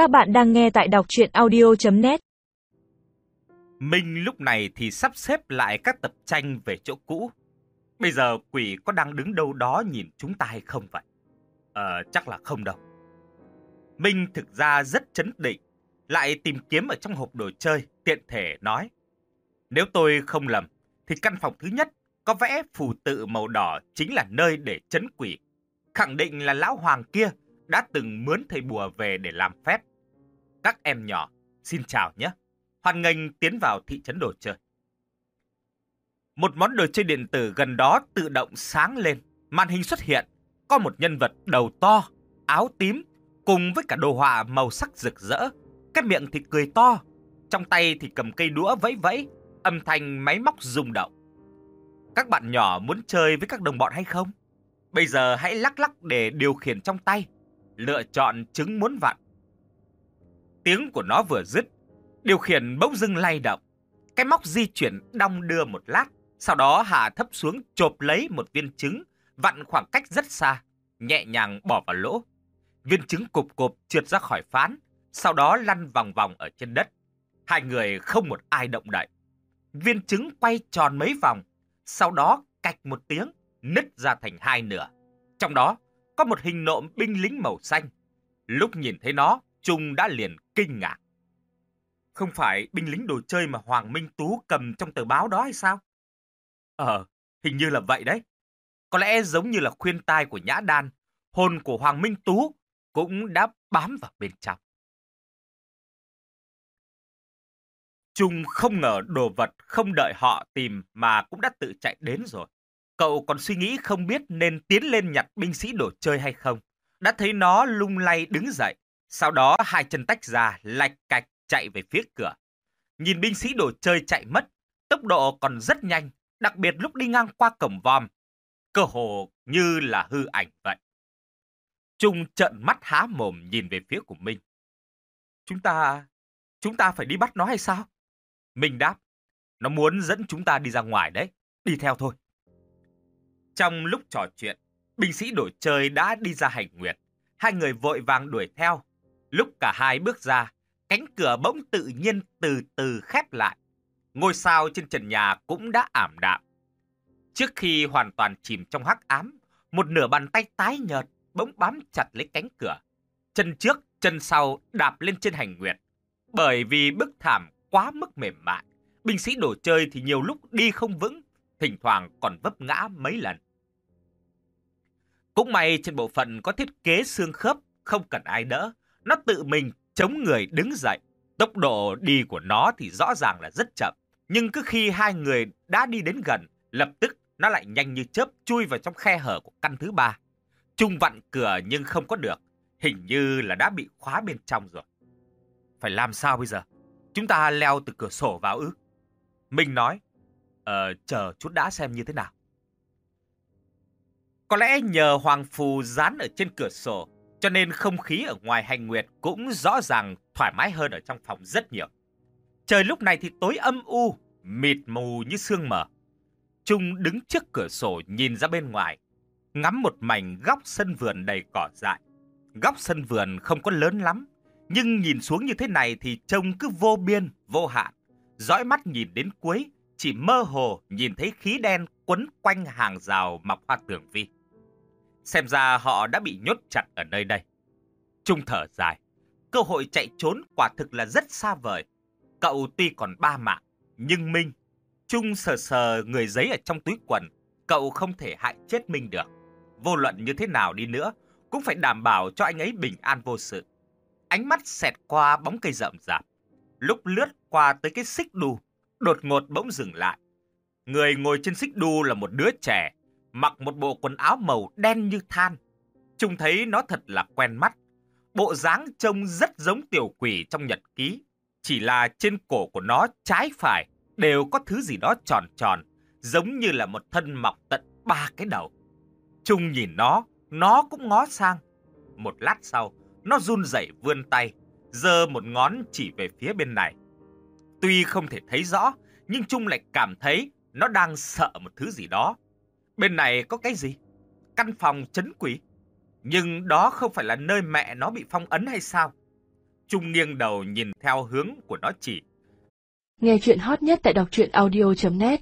Các bạn đang nghe tại đọc chuyện audio.net Minh lúc này thì sắp xếp lại các tập tranh về chỗ cũ. Bây giờ quỷ có đang đứng đâu đó nhìn chúng ta hay không vậy? Ờ, chắc là không đâu. Minh thực ra rất chấn định, lại tìm kiếm ở trong hộp đồ chơi, tiện thể nói. Nếu tôi không lầm, thì căn phòng thứ nhất có vẽ phù tự màu đỏ chính là nơi để chấn quỷ. Khẳng định là lão hoàng kia đã từng mướn thầy bùa về để làm phép. Các em nhỏ, xin chào nhé. Hoan nghênh tiến vào thị trấn đồ chơi. Một món đồ chơi điện tử gần đó tự động sáng lên. Màn hình xuất hiện. Có một nhân vật đầu to, áo tím, cùng với cả đồ họa màu sắc rực rỡ. Cái miệng thì cười to. Trong tay thì cầm cây đũa vẫy vẫy, âm thanh máy móc rung động. Các bạn nhỏ muốn chơi với các đồng bọn hay không? Bây giờ hãy lắc lắc để điều khiển trong tay. Lựa chọn trứng muốn vặn. Tiếng của nó vừa dứt, điều khiển bỗng dưng lay động. Cái móc di chuyển đong đưa một lát, sau đó hạ thấp xuống chộp lấy một viên trứng, vặn khoảng cách rất xa, nhẹ nhàng bỏ vào lỗ. Viên trứng cục cộp trượt ra khỏi phán, sau đó lăn vòng vòng ở trên đất. Hai người không một ai động đậy. Viên trứng quay tròn mấy vòng, sau đó cạch một tiếng, nứt ra thành hai nửa. Trong đó có một hình nộm binh lính màu xanh. Lúc nhìn thấy nó, Trung đã liền kinh ngạc. Không phải binh lính đồ chơi mà Hoàng Minh Tú cầm trong tờ báo đó hay sao? Ờ, hình như là vậy đấy. Có lẽ giống như là khuyên tai của Nhã Đan, hồn của Hoàng Minh Tú cũng đã bám vào bên trong. Trung không ngờ đồ vật không đợi họ tìm mà cũng đã tự chạy đến rồi. Cậu còn suy nghĩ không biết nên tiến lên nhặt binh sĩ đồ chơi hay không. Đã thấy nó lung lay đứng dậy, sau đó hai chân tách ra, lạch cạch chạy về phía cửa. Nhìn binh sĩ đồ chơi chạy mất, tốc độ còn rất nhanh, đặc biệt lúc đi ngang qua cổng vòm. Cơ hồ như là hư ảnh vậy. Trung trợn mắt há mồm nhìn về phía của Minh. Chúng ta... chúng ta phải đi bắt nó hay sao? Minh đáp. Nó muốn dẫn chúng ta đi ra ngoài đấy. Đi theo thôi. Trong lúc trò chuyện, binh sĩ đổi chơi đã đi ra hành nguyệt. Hai người vội vàng đuổi theo. Lúc cả hai bước ra, cánh cửa bỗng tự nhiên từ từ khép lại. Ngôi sao trên trần nhà cũng đã ảm đạm. Trước khi hoàn toàn chìm trong hắc ám, một nửa bàn tay tái nhợt bỗng bám chặt lấy cánh cửa. Chân trước, chân sau đạp lên trên hành nguyệt. Bởi vì bức thảm quá mức mềm mại, binh sĩ đồ chơi thì nhiều lúc đi không vững, thỉnh thoảng còn vấp ngã mấy lần. Cũng may trên bộ phận có thiết kế xương khớp, không cần ai đỡ. Nó tự mình chống người đứng dậy. Tốc độ đi của nó thì rõ ràng là rất chậm. Nhưng cứ khi hai người đã đi đến gần, lập tức nó lại nhanh như chớp chui vào trong khe hở của căn thứ ba. Trung vặn cửa nhưng không có được. Hình như là đã bị khóa bên trong rồi. Phải làm sao bây giờ? Chúng ta leo từ cửa sổ vào ư? Minh nói, ờ, chờ chút đã xem như thế nào. Có lẽ nhờ Hoàng Phù dán ở trên cửa sổ, cho nên không khí ở ngoài hành nguyệt cũng rõ ràng thoải mái hơn ở trong phòng rất nhiều. Trời lúc này thì tối âm u, mịt mù như sương mờ. Trung đứng trước cửa sổ nhìn ra bên ngoài, ngắm một mảnh góc sân vườn đầy cỏ dại. Góc sân vườn không có lớn lắm, nhưng nhìn xuống như thế này thì trông cứ vô biên, vô hạn. Dõi mắt nhìn đến cuối, chỉ mơ hồ nhìn thấy khí đen quấn quanh hàng rào mọc hoa tường vi. Xem ra họ đã bị nhốt chặt ở nơi đây. Trung thở dài. Cơ hội chạy trốn quả thực là rất xa vời. Cậu tuy còn ba mạng, nhưng Minh, Trung sờ sờ người giấy ở trong túi quần, cậu không thể hại chết Minh được. Vô luận như thế nào đi nữa, cũng phải đảm bảo cho anh ấy bình an vô sự. Ánh mắt xẹt qua bóng cây rậm rạp. Lúc lướt qua tới cái xích đu, đột ngột bỗng dừng lại. Người ngồi trên xích đu là một đứa trẻ, mặc một bộ quần áo màu đen như than. trung thấy nó thật là quen mắt. Bộ dáng trông rất giống tiểu quỷ trong nhật ký. Chỉ là trên cổ của nó trái phải đều có thứ gì đó tròn tròn, giống như là một thân mọc tận ba cái đầu. Trung nhìn nó, nó cũng ngó sang. Một lát sau, nó run rẩy vươn tay, giơ một ngón chỉ về phía bên này. Tuy không thể thấy rõ, nhưng Trung lại cảm thấy nó đang sợ một thứ gì đó. Bên này có cái gì? Căn phòng chấn quỷ. Nhưng đó không phải là nơi mẹ nó bị phong ấn hay sao? Trung nghiêng đầu nhìn theo hướng của nó chỉ. Nghe chuyện hot nhất tại đọc truyện audio.net